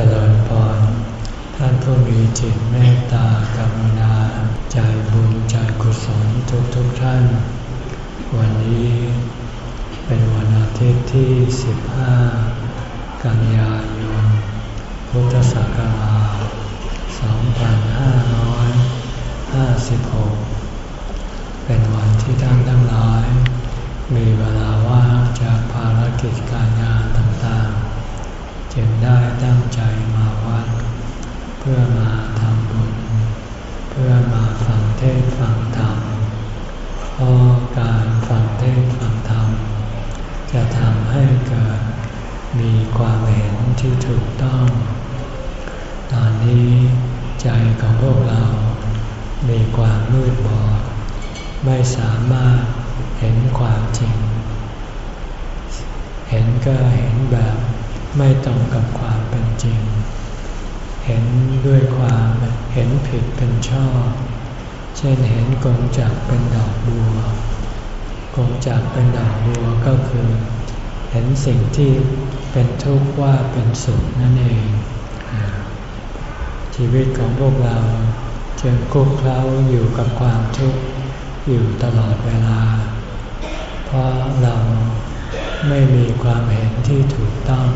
จริญพร ท่านผู้มีจิตเมตตากรุณา ใจบุญใจกุศลทุกทุกท่าน วันนี้เป็นวันอาทิตย์ที่ 15 กันยายน พุทธศักราช 2556 เป็นวันที่ท่านทั้งหลาย มีเวลาว่างจากภารกิจการงาน จึงได้ตั้งใจมาวัด เพื่อมาทำบุญ เพื่อมาฟังเทศฟังธรรมเพราะการฟังเทศฟังธรรม จะทำให้เกิดมีความเห็นที่ถูกต้อง ตอนนี้ใจของพวกเรา มีความมืดบอด ไม่สามารถเห็นความจริง เห็นก็เห็นแบบ ไม่ตรงกับความเป็นจริง เห็นด้วยความเห็นผิดเป็นชอบ เช่นเห็นกงจักเป็นดอกบัว กงจักเป็นดอกบัวก็คือ เห็นสิ่งที่เป็นทุกข์ว่าเป็นสุขนั่นเอง ชีวิตของพวกเราจึงคุกเคล้าอยู่กับความทุกข์อยู่ตลอดเวลา เพราะเรา ไม่มีความเห็นที่ถูกต้อง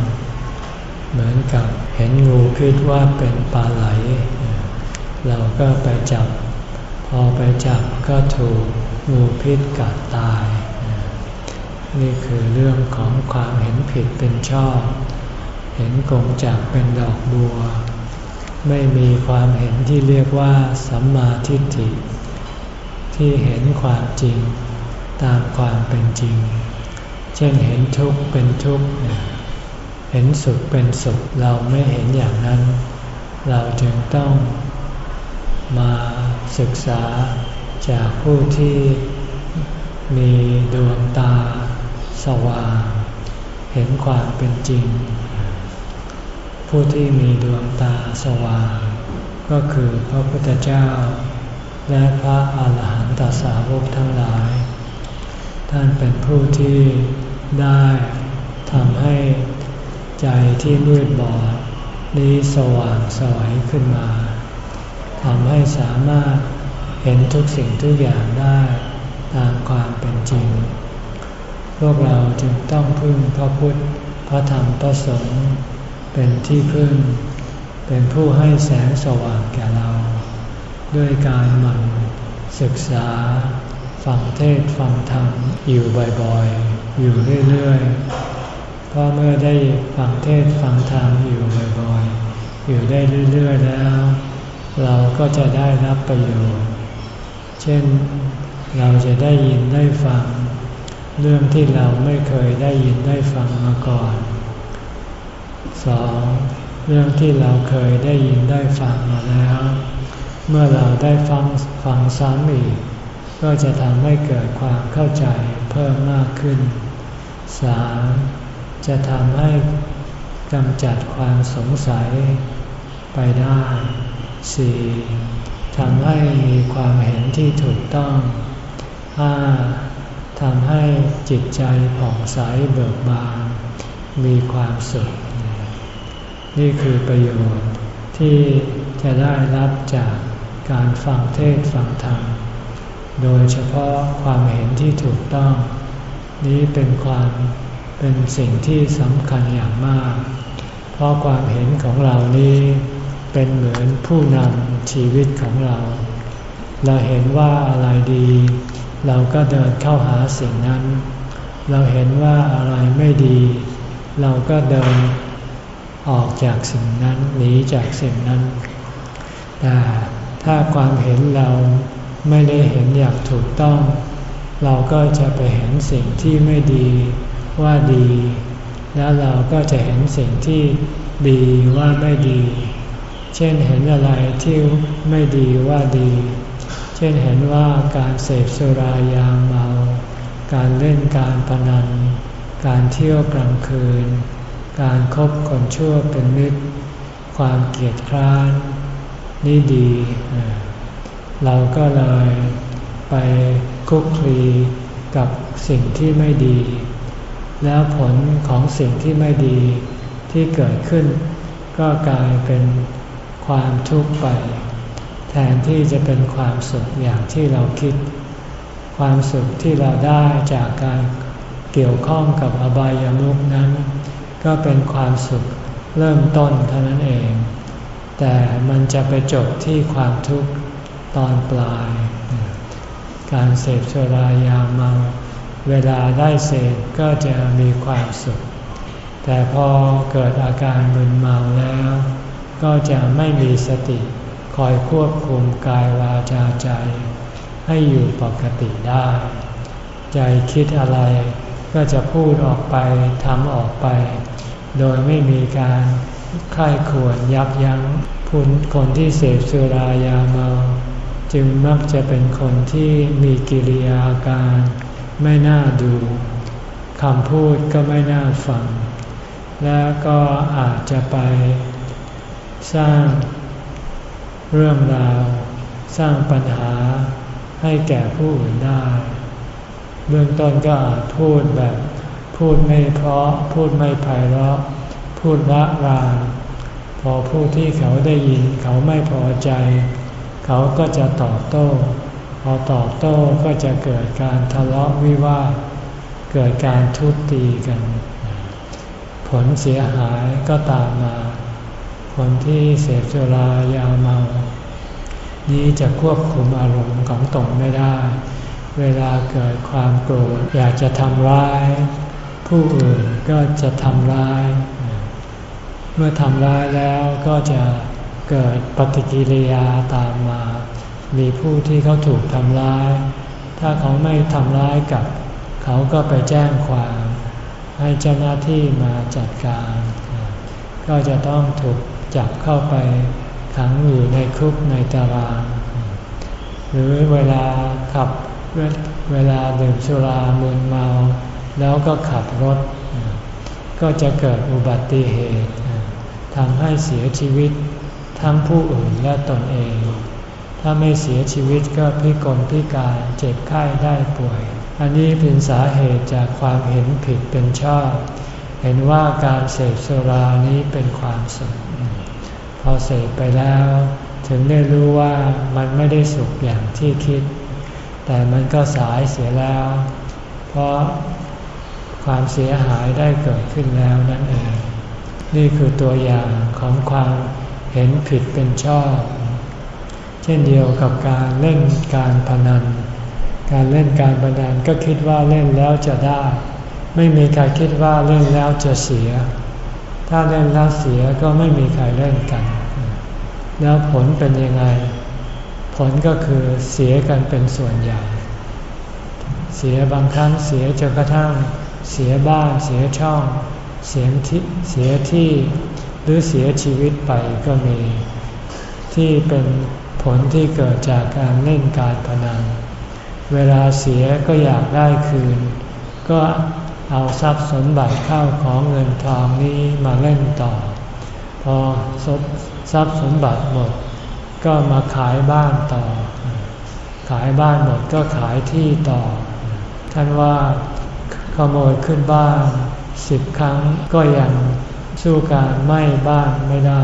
เหมือนกับเห็นงูคิดว่าเป็นปลาไหล เราก็ไปจับ พอไปจับก็ถูกงูพิษกัดตาย นี่คือเรื่องของความเห็นผิดเป็นชอบ เห็นกงจากเป็นดอกบัว ไม่มีความเห็นที่เรียกว่าสัมมาทิฏฐิ ที่เห็นความจริงตามความเป็นจริง เช่นเห็นทุกข์เป็นทุกข์เห็นสุขเป็นสุขเราไม่เห็นอย่างนั้น เราจึงต้องมาศึกษาจากผู้ที่มีดวงตาสว่าง เห็นความเป็นจริง ผู้ที่มีดวงตาสว่าง ก็คือพระพุทธเจ้า และพระอาหารหันตสาวกทั้งหลาย ท่านเป็นผู้ที่ ได้ทำให้ใจที่มืดบอดนี้สว่างสวยขึ้นมาทำให้สามารถเห็นทุกสิ่งทุกอย่างได้ตามความเป็นจริง พวกเราจึงต้องพึ่งพระพุทธ พระธรรม พระสงฆ์เป็นที่พึ่ง เป็นผู้ให้แสงสว่างแก่เรา ด้วยการหมั่นศึกษา ฟังเทศฟังธรรมอยู่บ่อยๆ อยู่เรื่อยๆ เพราะเมื่อได้ฟังเทศฟังธรรมอยู่บ่อยๆ อยู่ได้เรื่อยๆ แล้ว เราก็จะได้รับประโยชน์ เช่น เราจะได้ยินได้ฟัง เรื่องที่เราไม่เคยได้ยินได้ฟังมาก่อนสองเรื่องที่เราเคยได้ยินได้ฟังมาแล้ว เมื่อเราได้ฟังฟังซ้ำอีก ก็จะทำให้เกิดความเข้าใจเพิ่มมากขึ้น สามจะทำให้กำจัดความสงสัยไปได้ 4. ทำให้มีความเห็นที่ถูกต้อง 5. ทำให้จิตใจผ่องใสเบิกบาน มีความสุข นี่คือประโยชน์ที่จะได้รับจากการฟังเทศฟังธรรม โดยเฉพาะความเห็นที่ถูกต้อง นี้เป็นความเป็นสิ่งที่สำคัญอย่างมาก เพราะความเห็นของเรานี้เป็นเหมือนผู้นำชีวิตของเรา เราเห็นว่าอะไรดี เราก็เดินเข้าหาสิ่งนั้น เราเห็นว่าอะไรไม่ดี เราก็เดินออกจากสิ่งนั้นหนีจากสิ่งนั้นแต่ถ้าความเห็นเราไม่ได้เห็นอย่างถูกต้อง เราก็จะไปเห็นสิ่งที่ไม่ดีว่าดี แล้วเราก็จะเห็นสิ่งที่ดีว่าไม่ดี เช่นเห็นอะไรที่ไม่ดีว่าดี เช่นเห็นว่าการเสพสุรายาเมา การเล่นการพนัน การเที่ยวกลางคืน การครบคนชั่วเป็นมิตร ความเกลียดคร้านนี่ดี เราก็เลยไป คุกคลีกับสิ่งที่ไม่ดี แล้วผลของสิ่งที่ไม่ดีที่เกิดขึ้น ก็กลายเป็นความทุกข์ไป แทนที่จะเป็นความสุขอย่างที่เราคิด ความสุขที่เราได้จากการเกี่ยวข้องกับอบายามุกนั้น ก็เป็นความสุขเริ่มต้นเท่านั้นเอง แต่มันจะไปจบที่ความทุกข์ตอนปลาย การเสพสุรายาเมา เวลาได้เสพก็จะมีความสุข แต่พอเกิดอาการมึนเมาแล้ว ก็จะไม่มีสติคอยควบคุมกายวาจาใจ ให้อยู่ปกติได้ ใจคิดอะไรก็จะพูดออกไปทำออกไป โดยไม่มีการค่ายควรยับยัง้งคนที่เสพสุรายาเมา จึงมักจะเป็นคนที่มีกิริยาการ ไม่น่าดูคำพูดก็ไม่น่าฟัง และก็อาจจะไปสร้างเรื่องราว สร้างปัญหาให้แก่ผู้อื่นได้ เบื้องต้นก็อาจพูดแบบ พูดไม่เพราะ พูดไม่ไพเราะ พูดละรานพอผู้ที่เขาได้ยินเขาไม่พอใจ เขาก็จะตอบโต้ พอตอบโต้ก็จะเกิดการทะเลาะวิวาทเกิดการทุบตีกัน ผลเสียหายก็ตามมา คนที่เสพสุรายาเมา นี้จะควบคุมอารมณ์ของตนไม่ได้ เวลาเกิดความโกรธอยากจะทำร้าย ผู้อื่นก็จะทำร้าย เมื่อทำร้ายแล้วก็จะ เกิดปฏิกิริยาตามมา มีผู้ที่เขาถูกทำร้าย ถ้าเขาไม่ทำร้ายกับ เขาก็ไปแจ้งความ ให้เจ้าหน้าที่มาจัดการ ก็จะต้องถูกจับเข้าไปขังอยู่ในคุกในตาราง หรือเวลาขับเวลาดื่มสุรามึนเมา แล้วก็ขับรถ ก็จะเกิดอุบัติเหตุทำให้เสียชีวิต ทั้งผู้อื่นและตนเอง ถ้าไม่เสียชีวิตก็พิกลพิการเจ็บไข้ได้ป่วย อันนี้เป็นสาเหตุจากความเห็นผิดเป็นชอบ เห็นว่าการเสพสุรานี้เป็นความสุข พอเสพไปแล้ว ถึงได้รู้ว่ามันไม่ได้สุขอย่างที่คิด แต่มันก็สายเสียแล้ว เพราะความเสียหายได้เกิดขึ้นแล้วนั่นเอง นี่คือตัวอย่างของความ เห็นผิดเป็นชอบ เช่นเดียวกับการเล่นการพนัน การเล่นการพนันก็คิดว่าเล่นแล้วจะได้ ไม่มีใครคิดว่าเล่นแล้วจะเสีย ถ้าเล่นแล้วเสียก็ไม่มีใครเล่นกัน แล้วผลเป็นยังไง ผลก็คือเสียกันเป็นส่วนใหญ่ เสียบางครั้งเสียจนกระทั่งเสียบ้านเสียช่อง เสียที่เสียที่ หรือเสียชีวิตไปก็มี ที่เป็นผลที่เกิดจากการเล่นการพนัน เวลาเสียก็อยากได้คืน ก็เอาทรัพย์สมบัติเข้าของเงินทองนี้มาเล่นต่อ พอทรัพย์สมบัติหมด ก็มาขายบ้านต่อ ขายบ้านหมดก็ขายที่ต่อ ท่านว่าขโมยขึ้นบ้านสิบครั้งก็ยัง สู้การไม่บ้านไม่ได้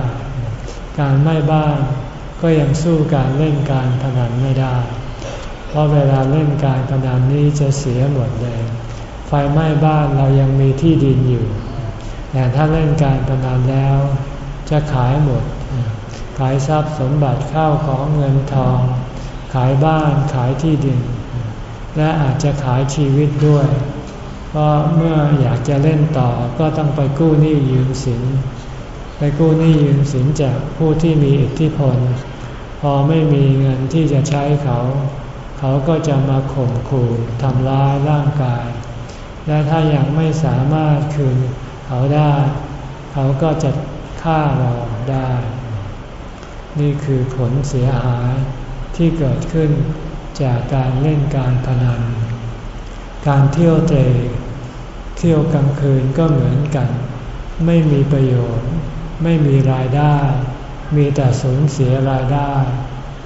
การไม่บ้านก็ยังสู้การเล่นการพนันไม่ได้ เพราะเวลาเล่นการพนันนี้จะเสียหมดเลย ไฟไหม้บ้านเรายังมีที่ดินอยู่ แต่ถ้าเล่นการพนันแล้ว จะขายหมด ขายทรัพย์สมบัติเข้าของเงินทอง ขายบ้านขายที่ดิน และอาจจะขายชีวิตด้วย พราะเมื่ออยากจะเล่นต่อก็ต้องไปกู้หนี้ยืมสิน ไปกู้หนี้ยืมสินจากผู้ที่มีอิทธิพล พอไม่มีเงินที่จะใช้เขา เขาก็จะมาข่มขู่ทำร้ายร่างกาย และถ้ายังไม่สามารถคืนเขาได้ เขาก็จะฆ่าเราได้ นี่คือผลเสียหายที่เกิดขึ้นจากการเล่นการพนันการเที่ยวเตะ เที่ยวกลางคืนก็เหมือนกัน ไม่มีประโยชน์ ไม่มีรายได้ มีแต่สูญเสียรายได้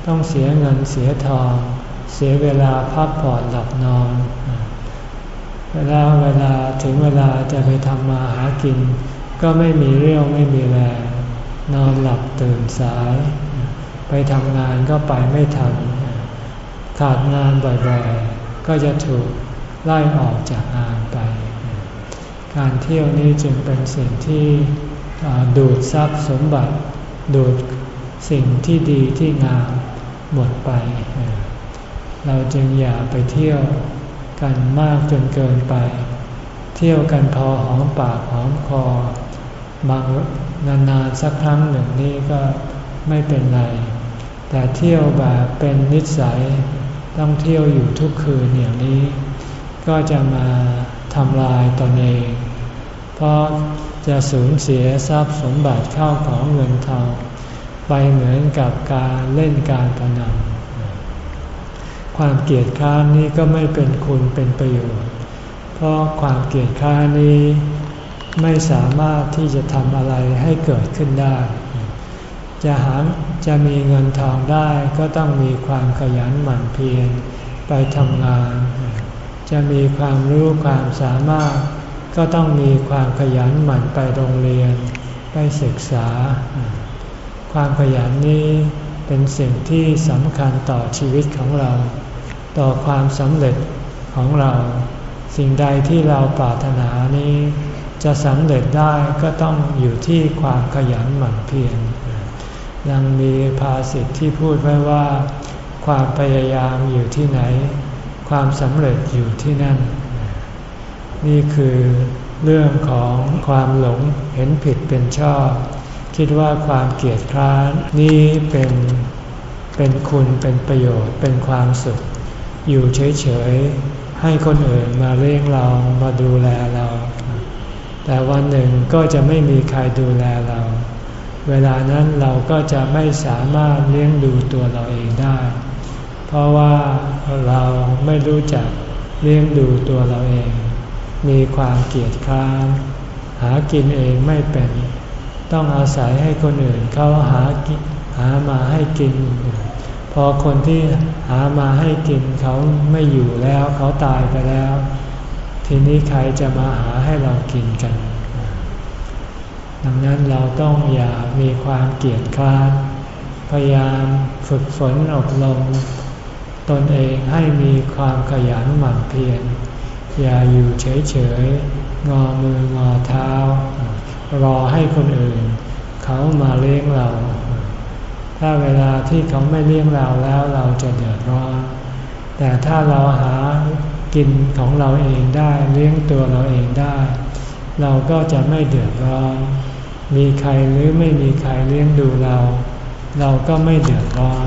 ต้องเสียเงินเสียทอง เสียเวลาพักผ่อนหลับนอนเวลาเวลาถึงเวลาจะไปทำมาหากิน ก็ไม่มีเรี่ยวไม่มีแรงนอนหลับตื่นสาย ไปทำงานก็ไปไม่ทัน ขาดงานบ่อยๆ ก็จะถูกไล่ออกจากงานไป การเที่ยวนี้จึงเป็นสิ่งที่ดูดทรัพย์สมบัติ ดูดสิ่งที่ดีที่งามหมดไป เราจึงอย่าไปเที่ยวกันมากจนเกินไป เที่ยวกันพอหอมปากหอมคอบางนานๆสักครั้งหนึ่งนี่ก็ไม่เป็นไร แต่เที่ยวแบบเป็นนิสัยต้องเที่ยวอยู่ทุกคืนอย่างนี้ ก็จะมา ทำลายตนเอง เพราะจะสูญเสียทรัพย์สมบัติเข้าของเงินทองไปเหมือนกับการเล่นการพนัน ความเกียดค้านนี้ก็ไม่เป็นคุณเป็นประโยชน์ เพราะความเกียดค้านนี้ไม่สามารถที่จะทำอะไรให้เกิดขึ้นได้ จะหาจะมีเงินทองได้ก็ต้องมีความขยันหมั่นเพียรไปทำงาน จะมีความรู้ความสามารถ ก็ต้องมีความขยันหมั่นไปโรงเรียน ไปศึกษา ความขยันนี้เป็นสิ่งที่สำคัญต่อชีวิตของเรา ต่อความสำเร็จของเรา สิ่งใดที่เราปรารถนานี้ จะสำเร็จได้ก็ต้องอยู่ที่ความขยันหมั่นเพียรยังมีภาษิตที่พูดไว้ว่า ความพยายามอยู่ที่ไหน ความสำเร็จอยู่ที่นั่น นี่คือเรื่องของความหลงเห็นผิดเป็นชอบ คิดว่าความเกียดคร้านนี่เป็นเป็นคุณเป็นประโยชน์เป็นความสุข อยู่เฉยๆ ให้คนอื่นมาเลี้ยงเรามาดูแลเรา แต่วันหนึ่งก็จะไม่มีใครดูแลเรา เวลานั้นเราก็จะไม่สามารถเลี้ยงดูตัวเราเองได้ เพราะว่าเราไม่รู้จักเลี้ยงดูตัวเราเอง มีความเกียจคร้านหากินเองไม่เป็น ต้องอาศัยให้คนอื่นเขาหาหามาให้กิน พอคนที่หามาให้กินเขาไม่อยู่แล้วเขาตายไปแล้ว ทีนี้ใครจะมาหาให้เรากินกัน ดังนั้นเราต้องอย่ามีความเกียจคร้านพยายามฝึกฝนอบรม ตนเองให้มีความขยันหมั่นเพียรอย่าอยู่เฉยๆงอมืองอเท้า รอให้คนอื่น เขามาเลี้ยงเรา ถ้าเวลาที่เขาไม่เลี้ยงเราแล้วเราจะเดือดร้อนแต่ถ้าเราหากินของเราเองได้เลี้ยงตัวเราเองได้ เราก็จะไม่เดือดร้อน มีใครหรือไม่มีใครเลี้ยงดูเรา เราก็ไม่เดือดร้อน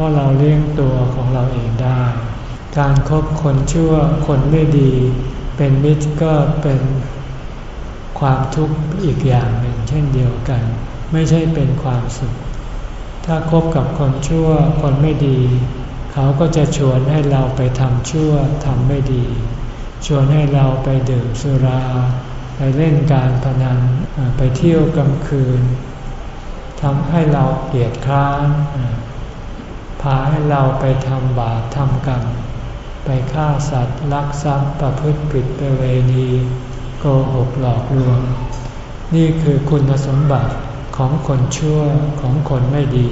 ราะเราเลี้ยงตัวของเราเองได้ การครบคนชั่วคนไม่ดี เป็นมิตรก็เป็นความทุกข์อีกอย่างหนึ่งเช่นเดียวกัน ไม่ใช่เป็นความสุข ถ้าคบกับคนชั่วคนไม่ดี เขาก็จะชวนให้เราไปทำชั่วทำไม่ดี ชวนให้เราไปดื่มสุรา ไปเล่นการพนันไปเที่ยวกลางคืนทำให้เราเกลียดคร้าน พาให้เราไปทำบาปทำกรรม ไปฆ่าสัตว์ลักทรัพย์ประพฤติผิดประเวณีโกหกหลอกลวง นี่คือคุณสมบัติของคนชั่วของคนไม่ดี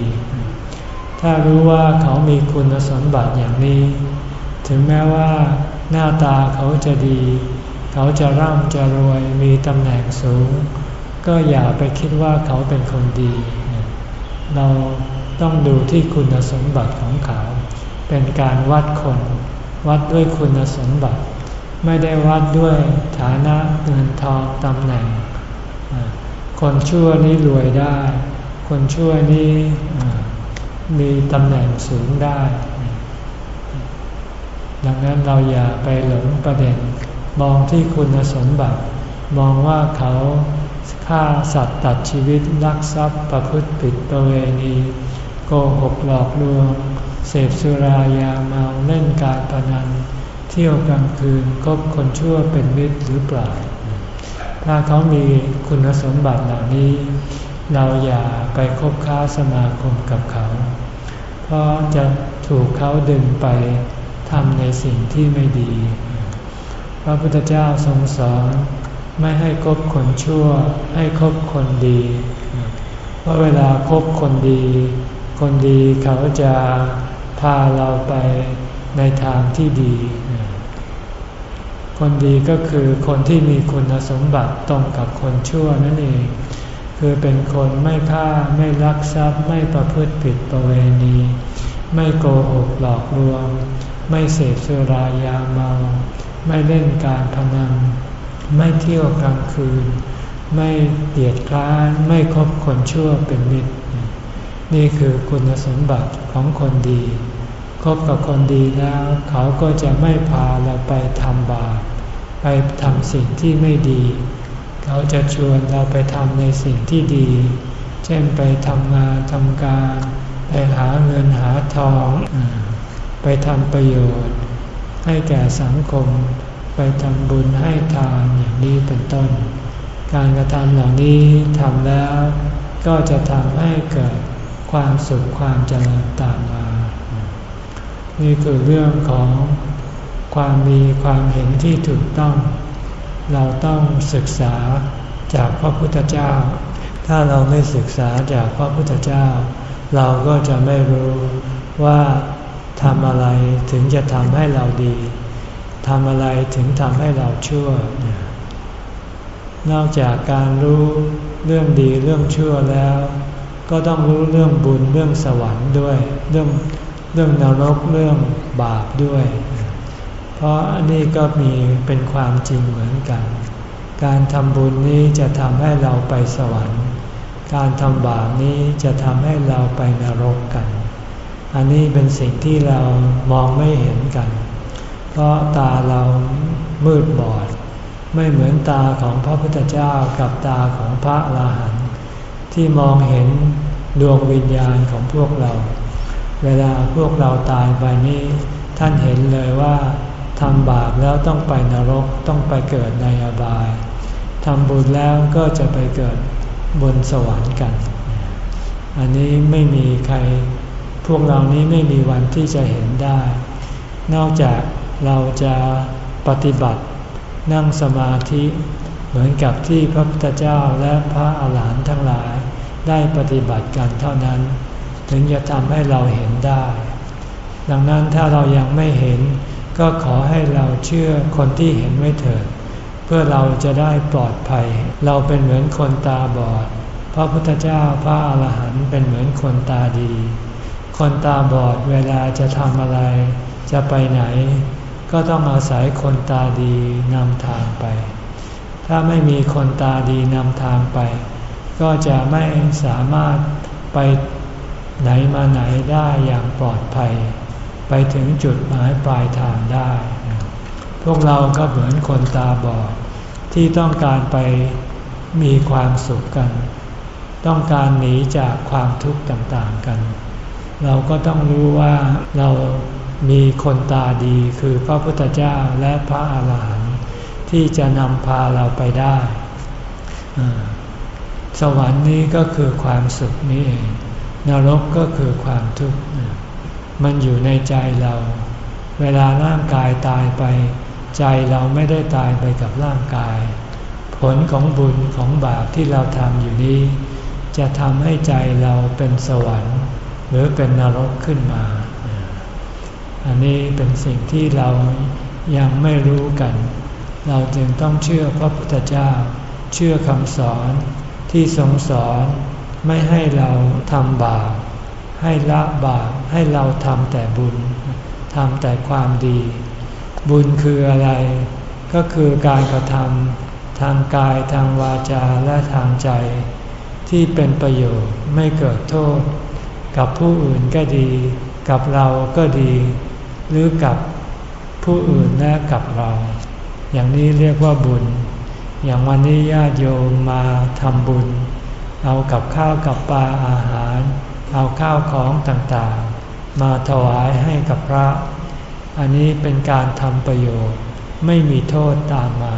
ถ้ารู้ว่าเขามีคุณสมบัติอย่างนี้ ถึงแม้ว่าหน้าตาเขาจะดี เขาจะร่ำจะรวยมีตำแหน่งสูง ก็อย่าไปคิดว่าเขาเป็นคนดี เรา ต้องดูที่คุณสมบัติของเขา เป็นการวัดคน วัดด้วยคุณสมบัติ ไม่ได้วัดด้วยฐานะเงินทองตำแหน่ง คนชั่วนี้รวยได้ คนชั่วนี้มีตำแหน่งสูงได้ ดังนั้นเราอย่าไปหลงประเด็น มองที่คุณสมบัติ มองว่าเขาฆ่าสัตว์ตัดชีวิตลักทรัพย์ประพฤติผิดประเวณี โกหกหลอกลวง เสพสุรายาเมาเล่นการพนัน เที่ยวกลางคืนคบคนชั่วเป็นมิตรหรือเปล่า ถ้าเขามีคุณสมบัติเหล่านี้ เราอย่าไปคบค้าสมาคมกับเขา เพราะจะถูกเขาดึงไปทำในสิ่งที่ไม่ดี พระพุทธเจ้าทรงสอนไม่ให้คบคนชั่ว ให้คบคนดี เพราะเวลาคบคนดี คนดีเขาจะพาเราไปในทางที่ดี คนดีก็คือคนที่มีคุณสมบัติตรงกับคนชั่วนั่นเอง คือเป็นคนไม่ฆ่าไม่ลักทรัพย์ไม่ประพฤติผิดประเวณี ไม่โกหกหลอกลวง ไม่เสพสุรายาเมา ไม่เล่นการพนันไม่เที่ยวกลางคืน ไม่เดียดคร้านไม่คบคนชั่วเป็นมิตร นี่คือคุณสมบัติของคนดี คบกับคนดีแล้ว เขาก็จะไม่พาเราไปทำบาป ไปทำสิ่งที่ไม่ดี เขาจะชวนเราไปทำในสิ่งที่ดี เช่นไปทำงานทำการ ไปหาเงินหาทอง ไปทำประโยชน์ ให้แก่สังคม ไปทำบุญให้ทานอย่างนี้เป็นต้น การกระทำเหล่านี้ทำแล้วก็จะทำให้เกิด ความสุขความเจริญตามมา นี่คือเรื่องของความมีความเห็นที่ถูกต้อง เราต้องศึกษาจากพระพุทธเจ้า ถ้าเราไม่ศึกษาจากพระพุทธเจ้า เราก็จะไม่รู้ว่าทำอะไรถึงจะทำให้เราดีทำอะไรถึงทำให้เราชั่ว นอกจากการรู้เรื่องดีเรื่องชั่วแล้ว ก็ต้องรู้เรื่องบุญเรื่องสวรรค์ด้วย เรื่องเรื่องนรกเรื่องบาปด้วย เพราะอันนี้ก็มีเป็นความจริงเหมือนกัน การทำบุญนี้จะทำให้เราไปสวรรค์ การทำบาปนี้จะทำให้เราไปนรกกัน อันนี้เป็นสิ่งที่เรามองไม่เห็นกัน เพราะตาเรามืดบอด ไม่เหมือนตาของพระพุทธเจ้ากับตาของพระอรหันต์ ที่มองเห็นดวงวิญญาณของพวกเรา เวลาพวกเราตายไปนี้ ท่านเห็นเลยว่าทำบาปแล้วต้องไปนรกต้องไปเกิดในอบายทำบุญแล้วก็จะไปเกิดบนสวรรค์กัน อันนี้ไม่มีใครพวกเรานี้ไม่มีวันที่จะเห็นได้ นอกจากเราจะปฏิบัตินั่งสมาธิเหมือนกับที่พระพุทธเจ้าและพระอาหารหันต์ทั้งหลาย ได้ปฏิบัติกันเท่านั้น ถึงจะทำให้เราเห็นได้ ดังนั้นถ้าเรายังไม่เห็น ก็ขอให้เราเชื่อคนที่เห็นไว้เถิด เพื่อเราจะได้ปลอดภัย เราเป็นเหมือนคนตาบอด พระพุทธเจ้าพระอาหารหันต์เป็นเหมือนคนตาดี คนตาบอดเวลาจะทำอะไร จะไปไหน ก็ต้องอาศัยคนตาดีนำทางไป ถ้าไม่มีคนตาดีนำทางไป ก็จะไม่สามารถไปไหนมาไหนได้อย่างปลอดภัย ไปถึงจุดหมายปลายทางได้ พวกเราก็เหมือนคนตาบอดที่ต้องการไปมีความสุขกัน ต้องการหนีจากความทุกข์ต่างๆกัน เราก็ต้องรู้ว่าเรามีคนตาดีคือพระพุทธเจ้าและพระอาหารหันต์ที่จะนำพาเราไปได้ สวรรค์นี้ก็คือความสุขนี้เอง นรกก็คือความทุกข์ มันอยู่ในใจเรา เวลาร่างกายตายไป ใจเราไม่ได้ตายไปกับร่างกาย ผลของบุญของบาปที่เราทำอยู่นี้ จะทำให้ใจเราเป็นสวรรค์ หรือเป็นนรกขึ้นมา อันนี้เป็นสิ่งที่เรายังไม่รู้กัน เราจึงต้องเชื่อพระพุทธเจ้า เชื่อคำสอน ที่ทรงสอนไม่ให้เราทำบาปให้ละบาปให้เราทำแต่บุญทำแต่ความดี บุญคืออะไร ก็คือการกระทำทางกายทางวาจาและทางใจ ที่เป็นประโยชน์ไม่เกิดโทษ กับผู้อื่นก็ดี กับเราก็ดี หรือกับผู้อื่นและกับเรา อย่างนี้เรียกว่าบุญ อย่างวันนี้ญาติโยมมาทำบุญ เอากับข้าวกับปลาอาหาร เอาข้าวของต่างๆ มาถวายให้กับพระ อันนี้เป็นการทำประโยชน์ไม่มีโทษตามมา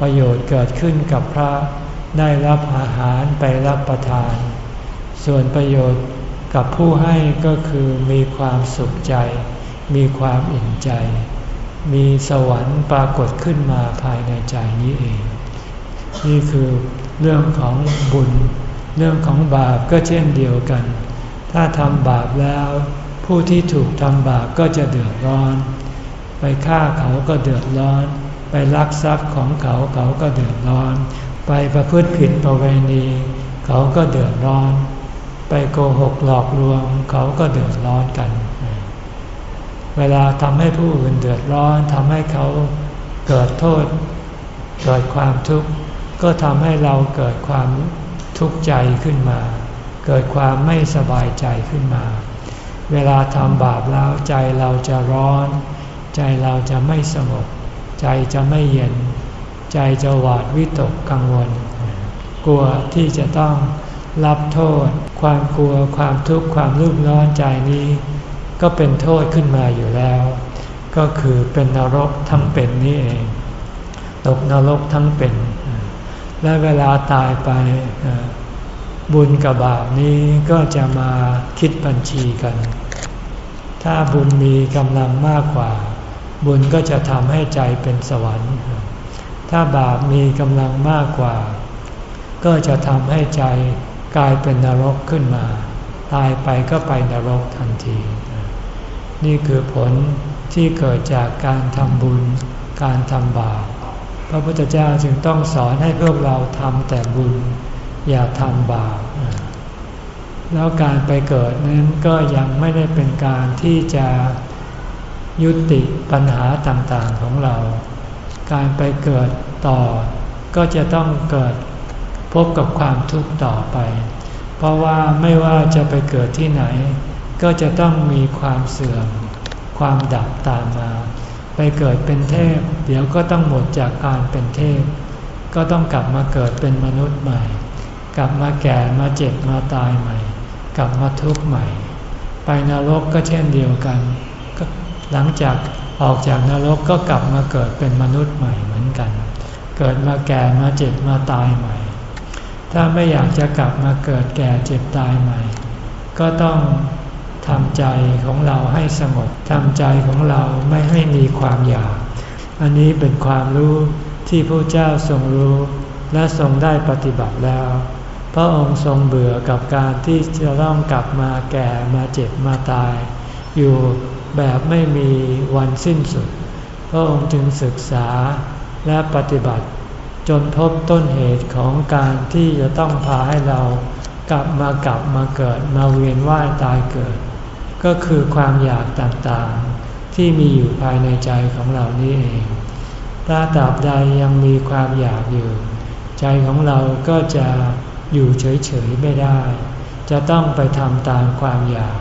ประโยชน์เกิดขึ้นกับพระได้รับอาหารไปรับประทาน ส่วนประโยชน์กับผู้ให้ก็คือมีความสุขใจ มีความอิ่มใจ มีสวรรค์ปรากฏขึ้นมาภายในใจนี้เอง นี่คือเรื่องของบุญ เรื่องของบาปก็เช่นเดียวกัน ถ้าทำบาปแล้ว ผู้ที่ถูกทำบาปก็จะเดือดร้อน ไปฆ่าเขาก็เดือดร้อน ไปลักทรัพย์ของเขาเขาก็เดือดร้อน ไปประพฤติผิดประเวณี เขาก็เดือดร้อน ไปโกหกหลอกลวงเขาก็เดือดร้อนกัน เวลาทำให้ผู้อื่นเดือดร้อนทำให้เขาเกิดโทษ เกิดความทุกข์ก็ทำให้เราเกิดความทุกข์ใจขึ้นมา เกิดความไม่สบายใจขึ้นมา เวลาทำบาปแล้วใจเราจะร้อน ใจเราจะไม่สงบ ใจจะไม่เย็น ใจจะหวาดวิตกกังวล กลัวที่จะต้องรับโทษ ความกลัวความทุกข์ความรุ่มร้อนใจนี้ ก็เป็นโทษขึ้นมาอยู่แล้ว ก็คือเป็นนรกทั้งเป็นนี่เอง ตกนรกทั้งเป็น และเวลาตายไปบุญกับบาปนี้ก็จะมาคิดบัญชีกัน ถ้าบุญมีกำลังมากกว่า บุญก็จะทำให้ใจเป็นสวรรค์ ถ้าบาปมีกำลังมากกว่า ก็จะทำให้ใจกลายเป็นนรกขึ้นมา ตายไปก็ไปนรกทันที นี่คือผลที่เกิดจากการทำบุญ การทำบาป พระพุทธเจ้าจึงต้องสอนให้พวกเราทำแต่บุญ อย่าทำบาป แล้วการไปเกิดนั้นก็ยังไม่ได้เป็นการที่จะยุติปัญหาต่างๆของเรา การไปเกิดต่อ ก็จะต้องเกิดพบกับความทุกข์ต่อไป เพราะว่าไม่ว่าจะไปเกิดที่ไหน ก็จะต้องมีความเสื่อม ความดับตามมา ไปเกิดเป็นเทพ เดี๋ยวก็ต้องหมดจากการเป็นเทพ ก็ต้องกลับมาเกิดเป็นมนุษย์ใหม่ กลับมาแก่มาเจ็บมาตายใหม่ กลับมาทุกข์ใหม่ ไปนรกก็เช่นเดียวกัน หลังจากออกจากนรกก็กลับมาเกิดเป็นมนุษย์ใหม่เหมือนกัน เกิดมาแก่มาเจ็บมาตายใหม่ ถ้าไม่อยากจะกลับมาเกิดแก่เจ็บตายใหม่ ก็ต้อง ทำใจของเราให้สงบทำใจของเราไม่ให้มีความอยาก อันนี้เป็นความรู้ที่พระเจ้าทรงรู้ และทรงได้ปฏิบัติแล้ว พระองค์ทรงเบื่อกับการที่จะต้องกลับมาแก่มาเจ็บมาตาย อยู่แบบไม่มีวันสิ้นสุด พระองค์จึงศึกษาและปฏิบัติ จนพบต้นเหตุของการที่จะต้องพาให้เรากลับมากลับมาเกิดมาเวียนว่ายตายเกิด ก็คือความอยากต่างๆ ที่มีอยู่ภายในใจของเรานี่เอง ถ้าตราบใดยังมีความอยากอยู่ ใจของเราก็จะอยู่เฉยๆไม่ได้ จะต้องไปทำตามความอยาก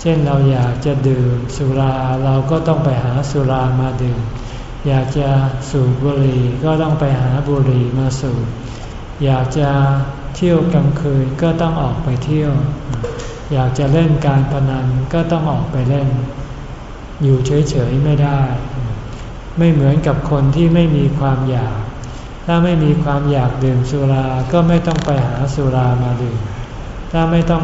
เช่นเราอยากจะดื่มสุราเราก็ต้องไปหาสุรามาดื่ม อยากจะสูบบุหรี่ก็ต้องไปหาบุหรี่มาสูบ อยากจะเที่ยวกลางคืนก็ต้องออกไปเที่ยว อยากจะเล่นการพนันก็ต้องออกไปเล่น อยู่เฉยๆไม่ได้ ไม่เหมือนกับคนที่ไม่มีความอยาก ถ้าไม่มีความอยากดื่มสุรา ก็ไม่ต้องไปหาสุรามาดื่ม ถ้าไม่ต้อง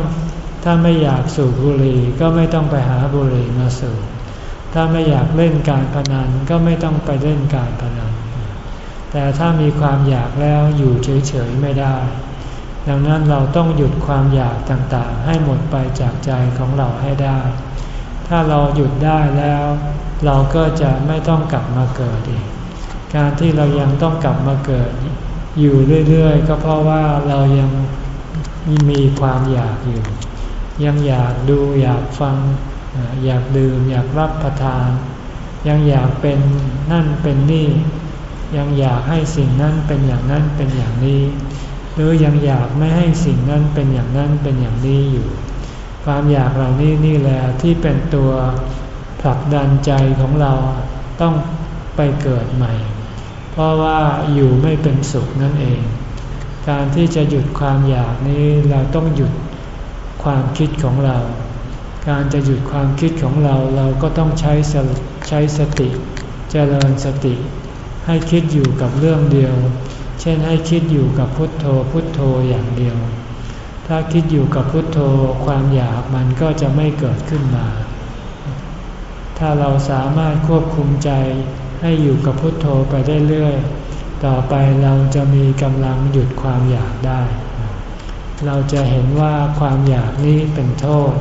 ถ้าไม่อยากสูบบุหรี่ก็ไม่ต้องไปหาบุหรี่มาสูบ ถ้าไม่อยากเล่นการพนันก็ไม่ต้องไปเล่นการพนัน แต่ถ้ามีความอยากแล้วอยู่เฉยๆไม่ได้ ดังนั้นเราต้องหยุดความอยากต่างๆ ให้หมดไปจากใจของเราให้ได้ ถ้าเราหยุดได้แล้ว เราก็จะไม่ต้องกลับมาเกิดอีก การที่เรายังต้องกลับมาเกิด อยู่เรื่อยๆ ก็เพราะว่าเรายังมีความอยากอยู่ ยังอยากดูอยากฟัง อยากดื่มอยากรับประทาน ยังอยากเป็นนั่นเป็นนี่ ยังอยากให้สิ่งนั้นเป็นอย่างนั้นเป็นอย่างนี้ หรือยังอยากไม่ให้สิ่งนั้นเป็นอย่างนั้นเป็นอย่างนี้อยู่ ความอยากเหล่านี้นี่แหละที่เป็นตัวผลักดันใจของเราต้องไปเกิดใหม่ เพราะว่าอยู่ไม่เป็นสุขนั่นเอง การที่จะหยุดความอยากนี้เราต้องหยุดความคิดของเรา การจะหยุดความคิดของเราเราก็ต้องใช้ใช้สติ เจริญสติ ให้คิดอยู่กับเรื่องเดียว เช่นให้คิดอยู่กับพุทโธพุทโธอย่างเดียว ถ้าคิดอยู่กับพุทโธความอยากมันก็จะไม่เกิดขึ้นมา ถ้าเราสามารถควบคุมใจให้อยู่กับพุทโธไปได้เรื่อยต่อไปเราจะมีกำลังหยุดความอยากได้ เราจะเห็นว่าความอยากนี้เป็นโทษ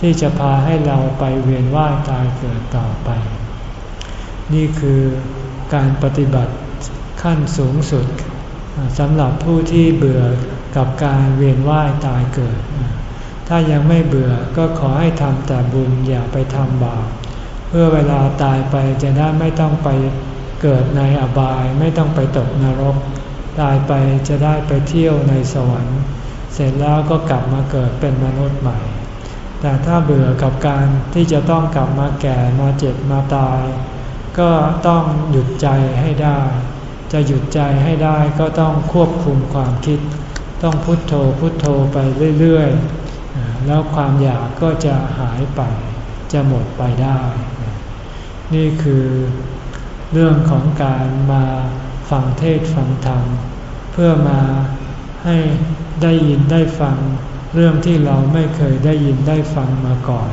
ที่จะพาให้เราไปเวียนว่ายตายเกิดต่อไป นี่คือการปฏิบัติขั้นสูงสุด สำหรับผู้ที่เบื่อกับการเวียนว่ายตายเกิด ถ้ายังไม่เบื่อก็ขอให้ทำแต่บุญอย่าไปทำบาป เพื่อเวลาตายไปจะได้ไม่ต้องไปเกิดในอบายไม่ต้องไปตกนรก ตายไปจะได้ไปเที่ยวในสวรรค์ เสร็จแล้วก็กลับมาเกิดเป็นมนุษย์ใหม่ แต่ถ้าเบื่อกับการที่จะต้องกลับมาแก่มาเจ็บมาตาย ก็ต้องหยุดใจให้ได้ จะหยุดใจให้ได้ก็ต้องควบคุมความคิด ต้องพุโทโธพุโทโธไปเรื่อยๆ แล้วความอยากก็จะหายไป จะหมดไปได้ นี่คือเรื่องของการมาฟังเทศฟังธรรม เพื่อมาให้ได้ยินได้ฟังเรื่องที่เราไม่เคยได้ยินได้ฟังมาก่อน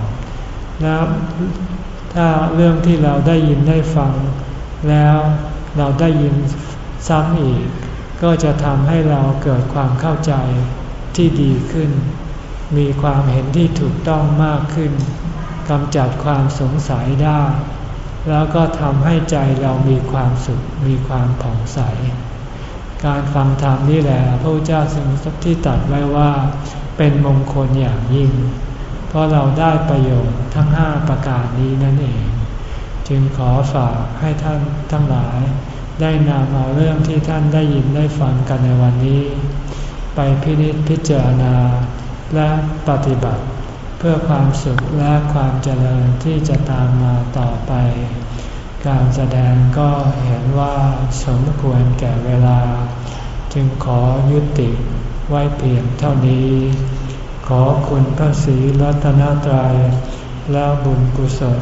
แล้วถ้าเรื่องที่เราได้ยินได้ฟังแล้ว เราได้ยินซ้ำอีก ก็จะทำให้เราเกิดความเข้าใจที่ดีขึ้น มีความเห็นที่ถูกต้องมากขึ้นกำจัดความสงสัยได้ แล้วก็ทำให้ใจเรามีความสุข มีความผ่องใส การฟังธรรมนี่แหละพระเจ้าทรงที่ตัดไว้ว่า เป็นมงคลอย่างยิ่ง เพราะเราได้ประโยชน์ทั้งห้าประการนี้นั่นเอง จึงขอฝากให้ท่านทั้งหลาย ได้นำเอาเรื่องที่ท่านได้ยินได้ฟังกันในวันนี้ ไปพินิจพิจารณา และปฏิบัติ เพื่อความสุขและความเจริญที่จะตามมาต่อไป การแสดงก็เห็นว่าสมควรแก่เวลา จึงขอยุติไว้เพียงเท่านี้ ขอคุณพระศรีรัตนตรัยและบุญกุศล